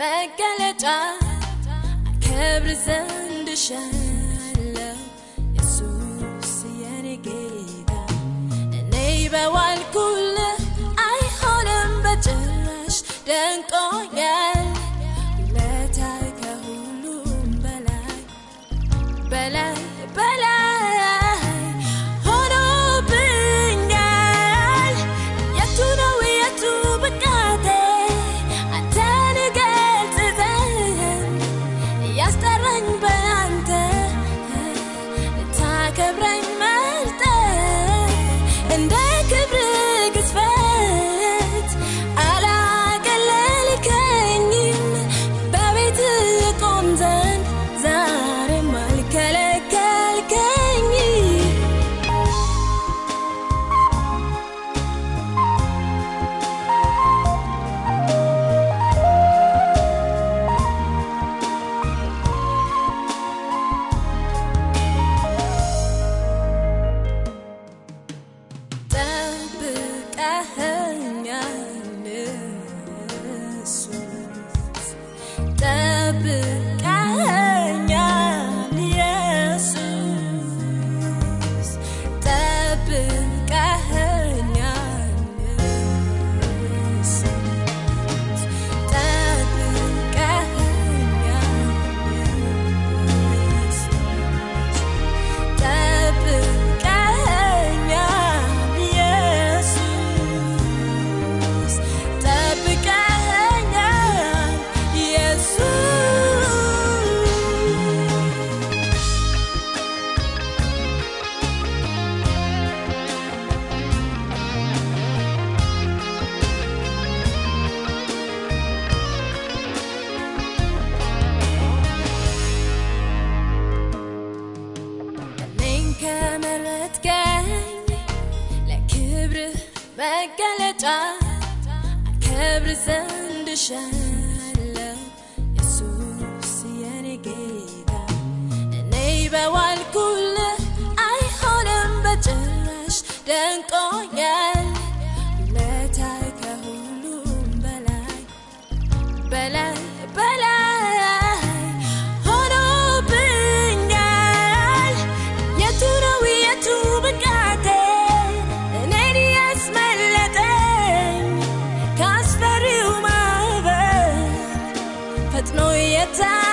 መገለጫ አከብር ዘንድ ሻለው ኢየሱስ የኔ ጌታ እኔ በዋልኩል አይሆንም በጭራሽ። ደንቆ I heard ከመሬት ቀኝ ለክብር መገለጫ አከብር ዘንድ ሻለው ኢየሱስ የኔ ጌታ እኔ በዋልኩልህ አይሆንም በጭራሽ ደንቆኛል። no yet time.